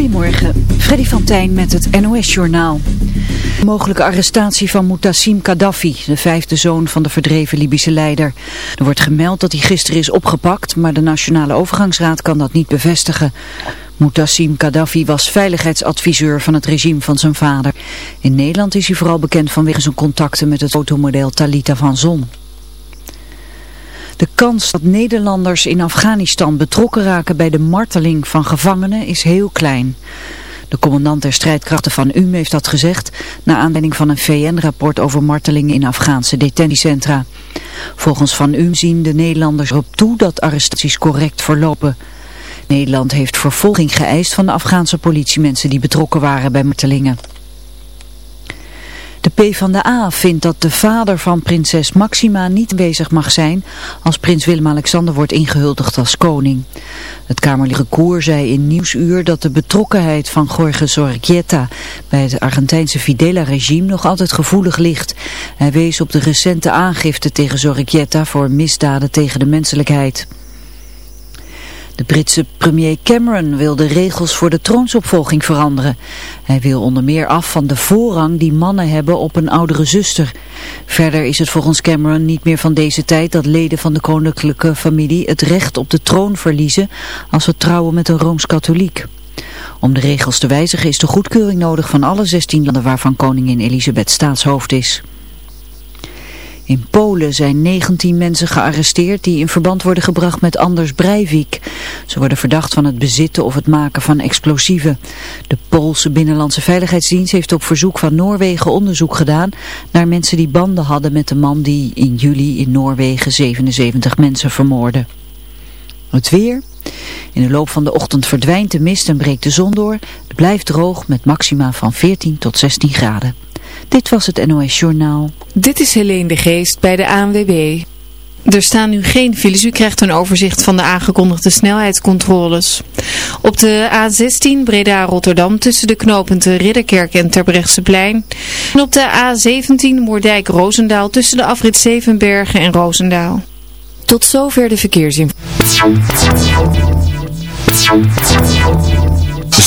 Goedemorgen, Freddy van Tijn met het NOS-journaal. Mogelijke arrestatie van Mutassim Gaddafi, de vijfde zoon van de verdreven Libische leider. Er wordt gemeld dat hij gisteren is opgepakt, maar de Nationale Overgangsraad kan dat niet bevestigen. Mutassim Gaddafi was veiligheidsadviseur van het regime van zijn vader. In Nederland is hij vooral bekend vanwege zijn contacten met het automodel Talita van Zon. De kans dat Nederlanders in Afghanistan betrokken raken bij de marteling van gevangenen is heel klein. De commandant der strijdkrachten van UM heeft dat gezegd na aanleiding van een VN-rapport over martelingen in Afghaanse detentiecentra. Volgens Van UM zien de Nederlanders erop toe dat arrestaties correct verlopen. Nederland heeft vervolging geëist van de Afghaanse politiemensen die betrokken waren bij martelingen. De PvdA vindt dat de vader van prinses Maxima niet bezig mag zijn als prins Willem-Alexander wordt ingehuldigd als koning. Het Kamerlijke Koer zei in Nieuwsuur dat de betrokkenheid van Jorge Zorregieta bij het Argentijnse Fidela-regime nog altijd gevoelig ligt. Hij wees op de recente aangifte tegen Zorregieta voor misdaden tegen de menselijkheid. De Britse premier Cameron wil de regels voor de troonsopvolging veranderen. Hij wil onder meer af van de voorrang die mannen hebben op een oudere zuster. Verder is het volgens Cameron niet meer van deze tijd dat leden van de koninklijke familie het recht op de troon verliezen als ze trouwen met een Rooms-Katholiek. Om de regels te wijzigen is de goedkeuring nodig van alle 16 landen waarvan koningin Elisabeth staatshoofd is. In Polen zijn 19 mensen gearresteerd die in verband worden gebracht met Anders Breivik. Ze worden verdacht van het bezitten of het maken van explosieven. De Poolse Binnenlandse Veiligheidsdienst heeft op verzoek van Noorwegen onderzoek gedaan naar mensen die banden hadden met de man die in juli in Noorwegen 77 mensen vermoordde. Het weer. In de loop van de ochtend verdwijnt de mist en breekt de zon door. Het blijft droog met maxima van 14 tot 16 graden. Dit was het NOS Journaal. Dit is Helene de Geest bij de ANWB. Er staan nu geen files. U krijgt een overzicht van de aangekondigde snelheidscontroles. Op de A16 Breda-Rotterdam tussen de knooppunten Ridderkerk en Terbrechtseplein. En op de A17 Moerdijk-Roosendaal tussen de afrit Zevenbergen en Roosendaal. Tot zover de verkeersinformatie.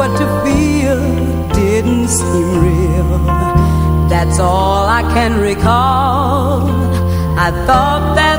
what to feel didn't seem real. That's all I can recall. I thought that.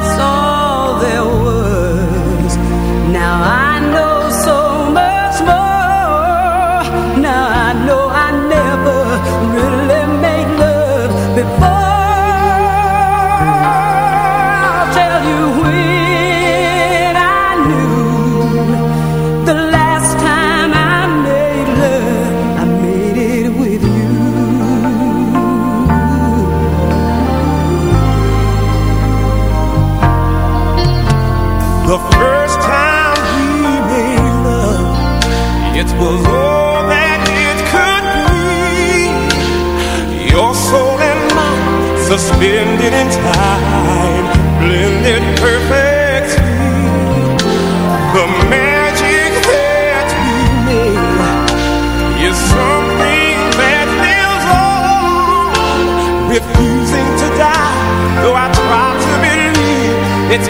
Suspended in time, blended perfectly. The magic that we made is something that lives on, refusing to die. Though I try to believe it's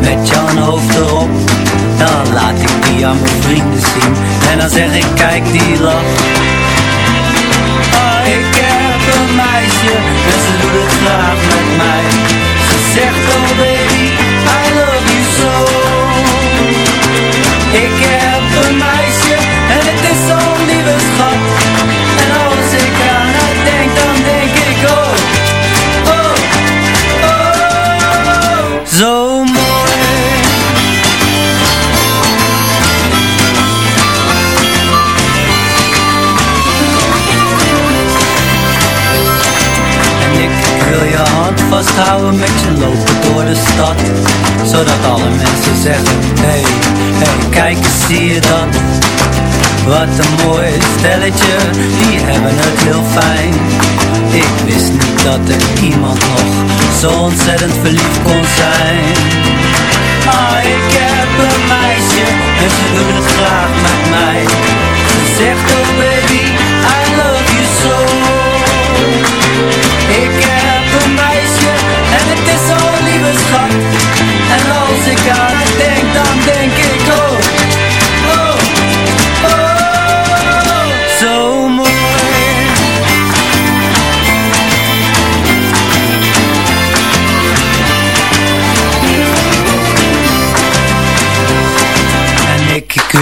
met jouw hoofd erop. Dan laat ik die aan mijn vrienden zien en dan zeg ik kijk die lach. Oh, ik heb een meisje en ze doet het graag met mij. Ze zegt alweer. Wil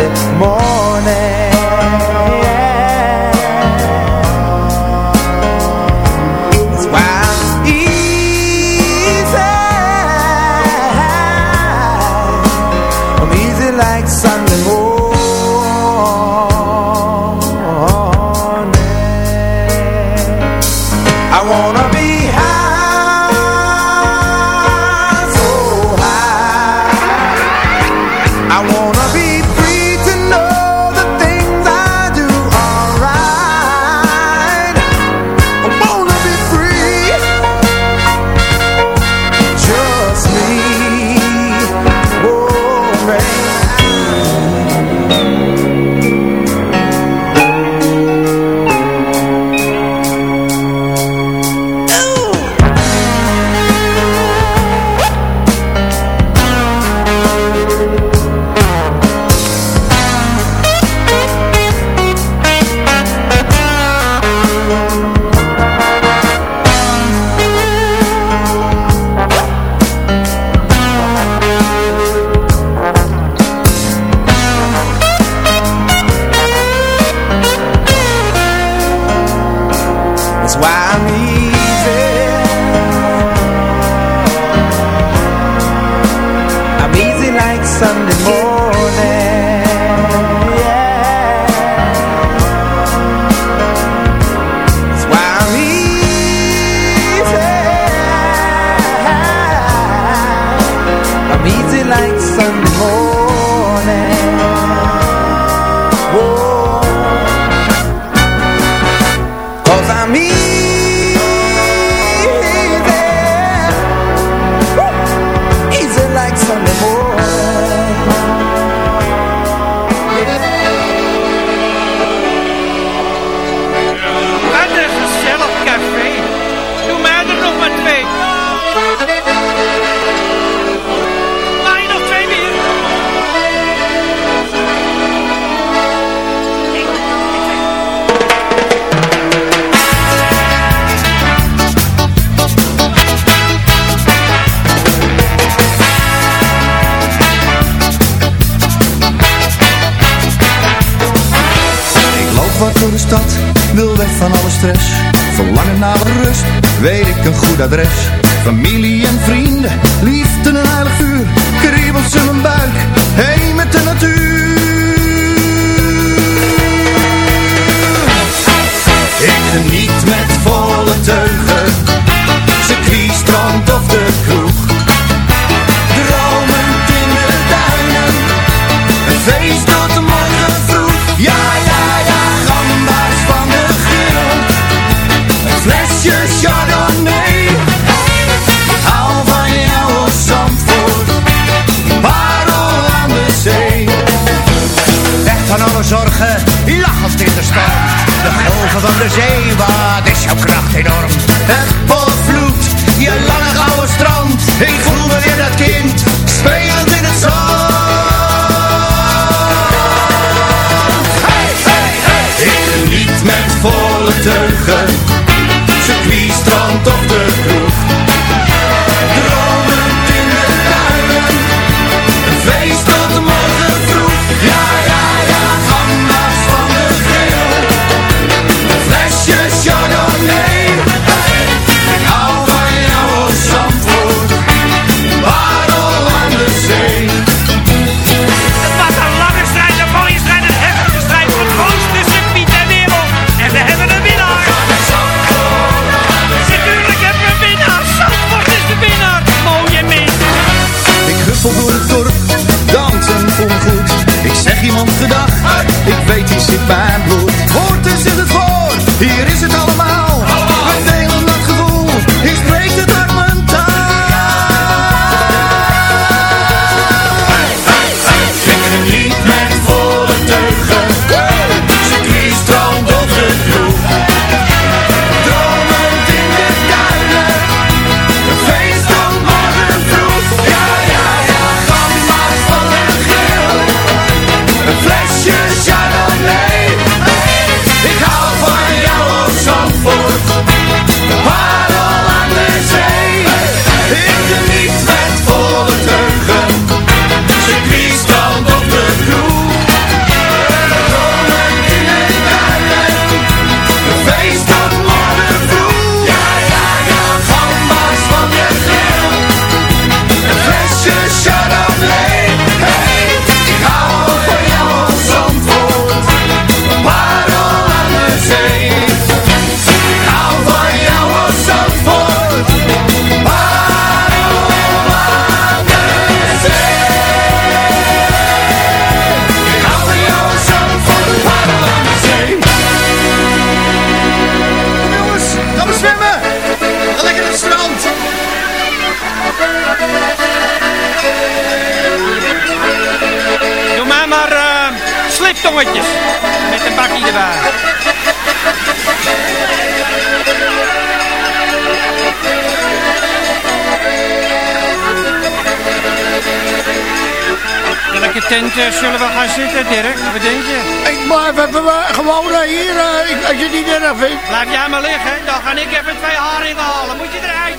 Monday more. adres, familie Eh, zullen we gaan zitten, Dirk? Wat denk je? Ik we even gewoon eh, hier, eh, ik, als je niet erg vindt. Laat jij maar liggen, dan ga ik even twee haringen halen. Moet je eruit?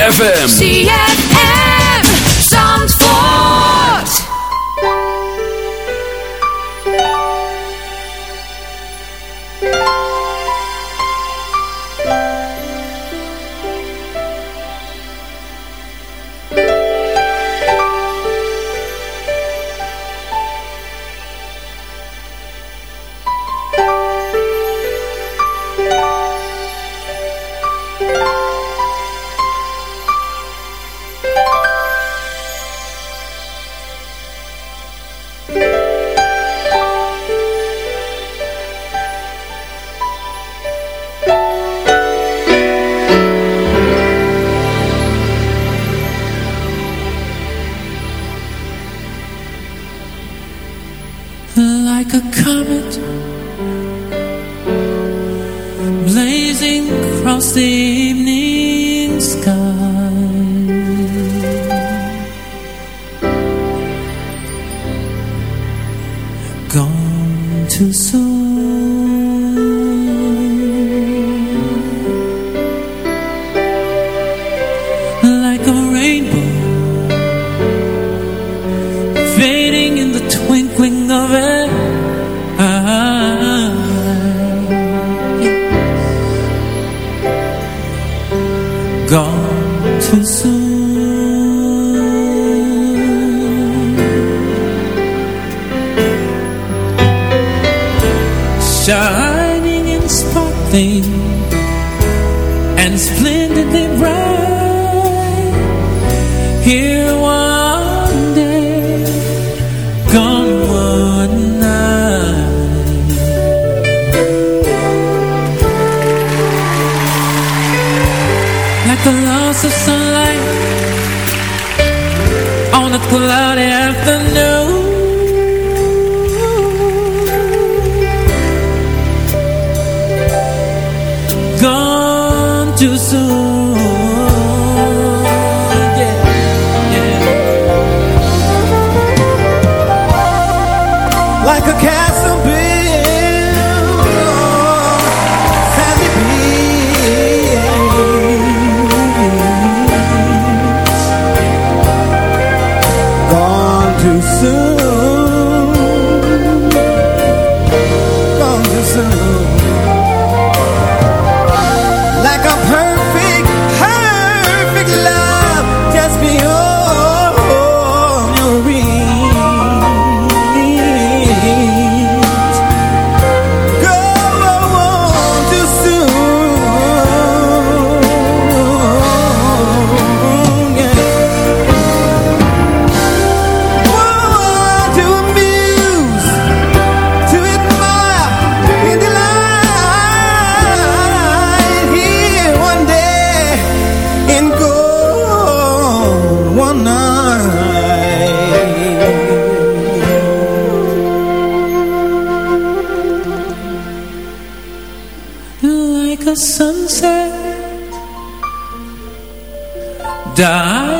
ZFM. ZFM a sunset. Dying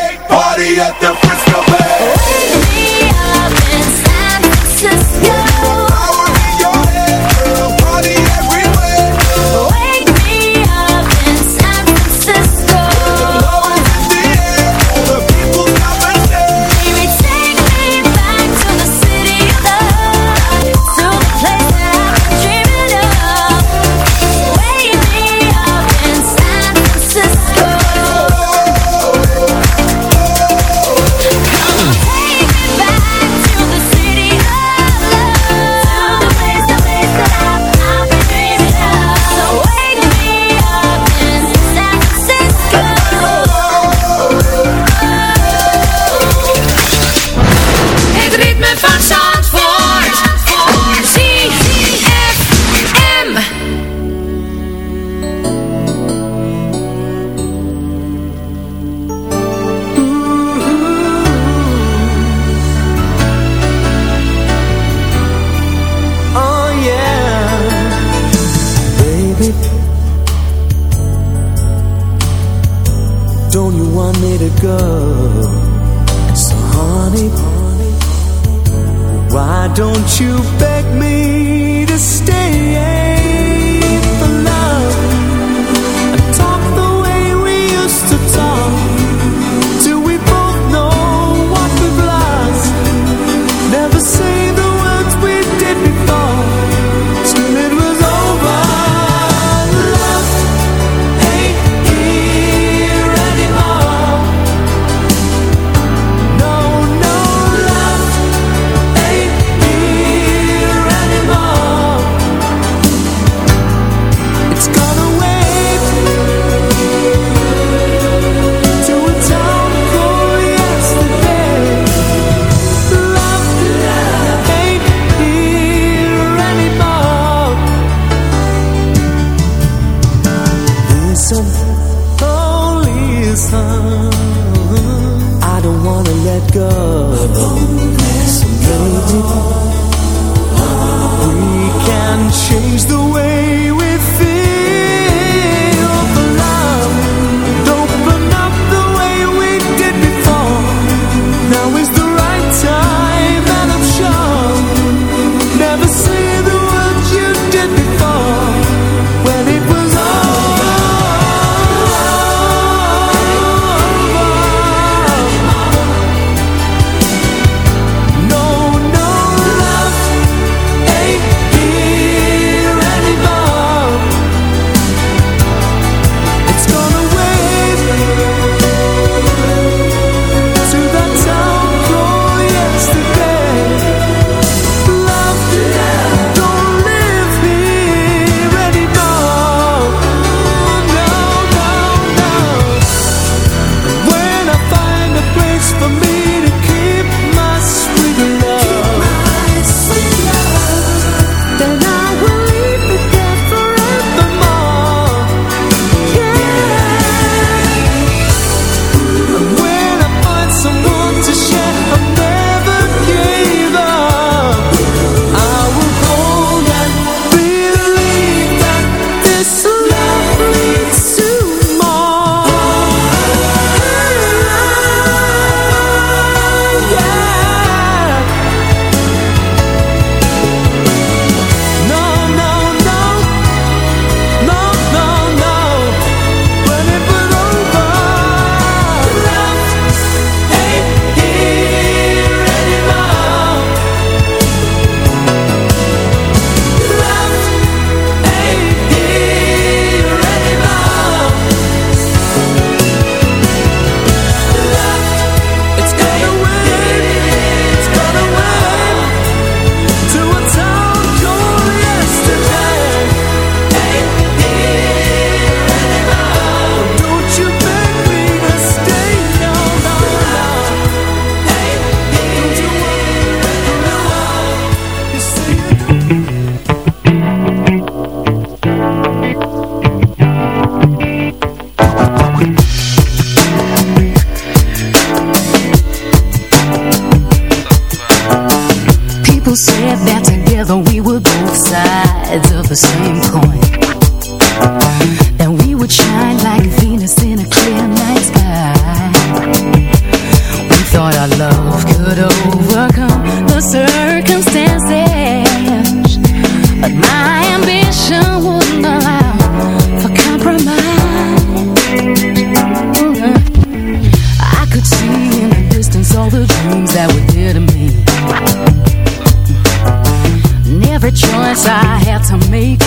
I had to make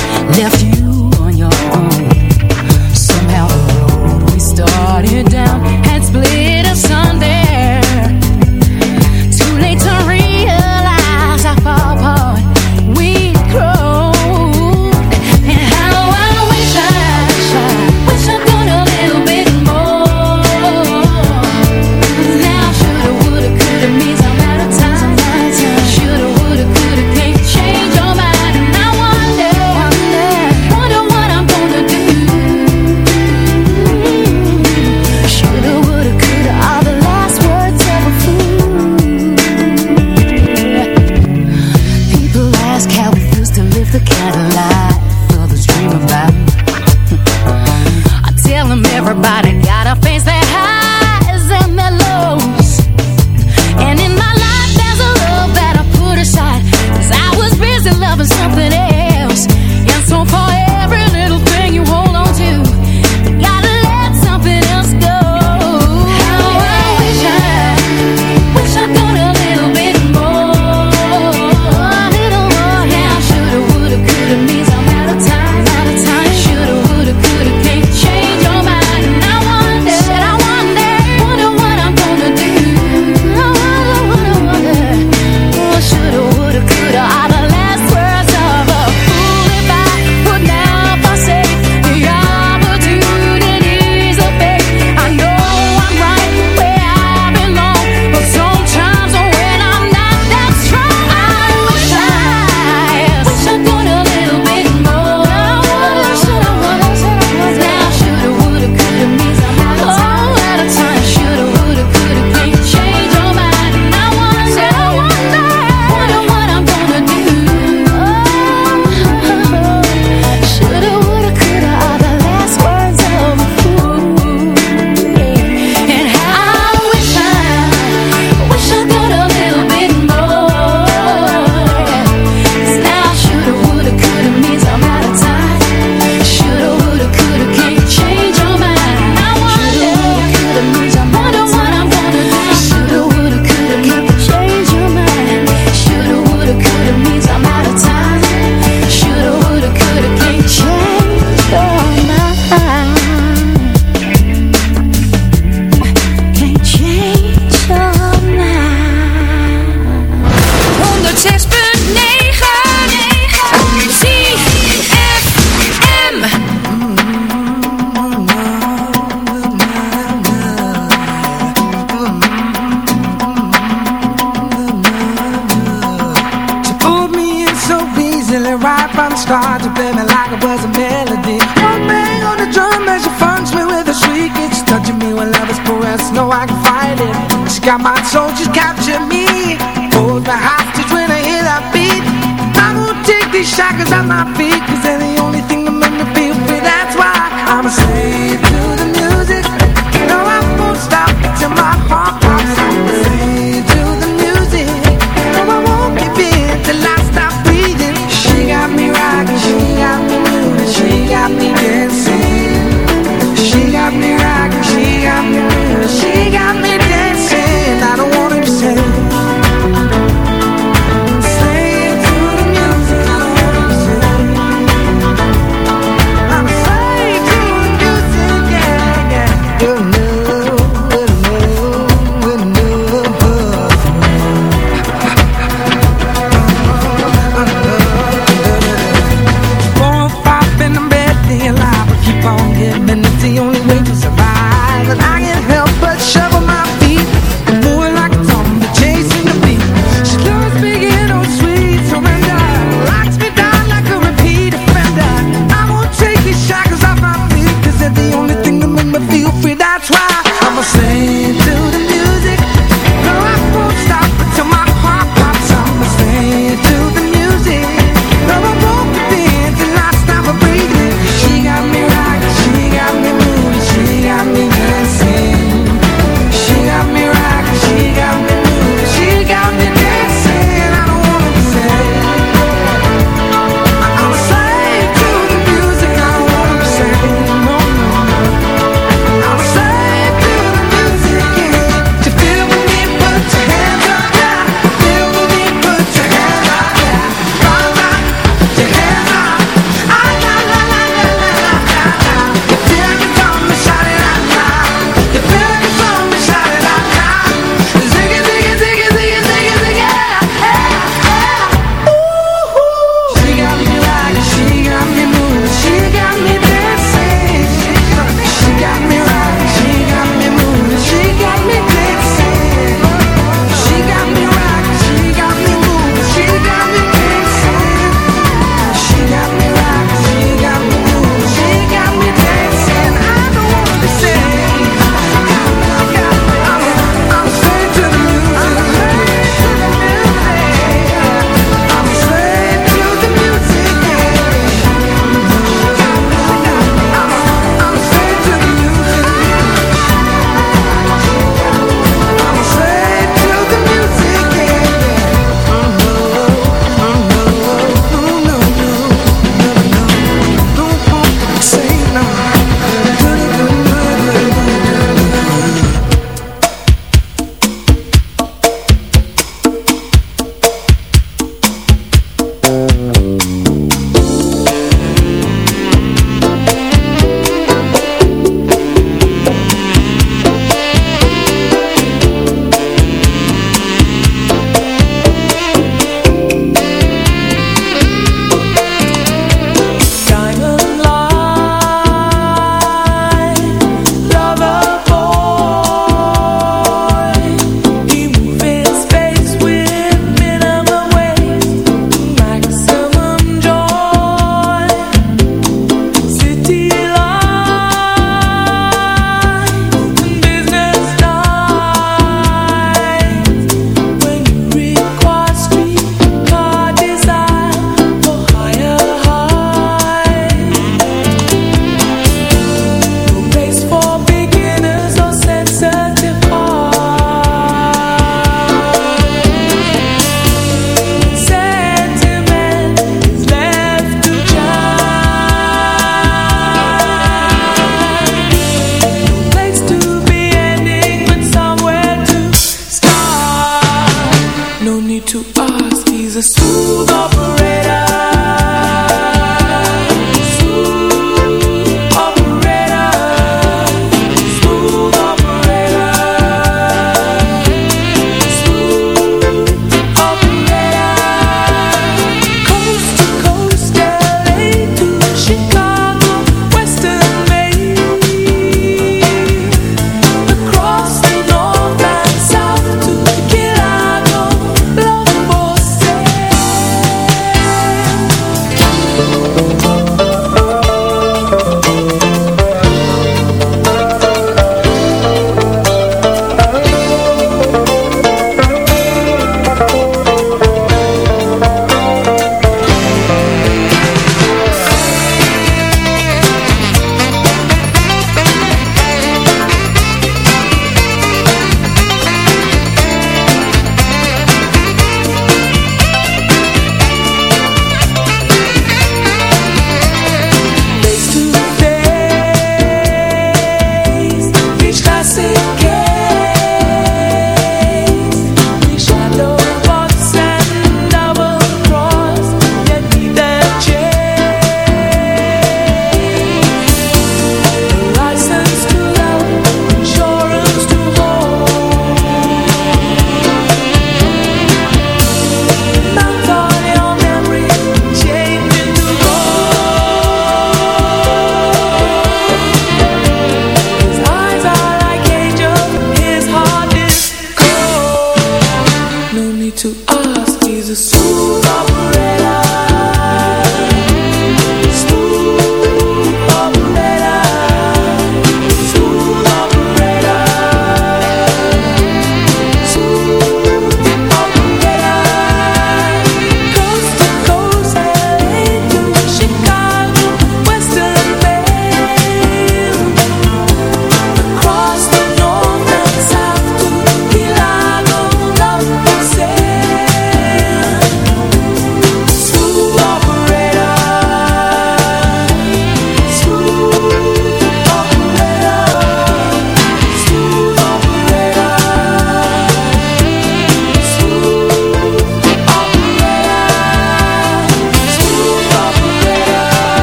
to us, is a soul of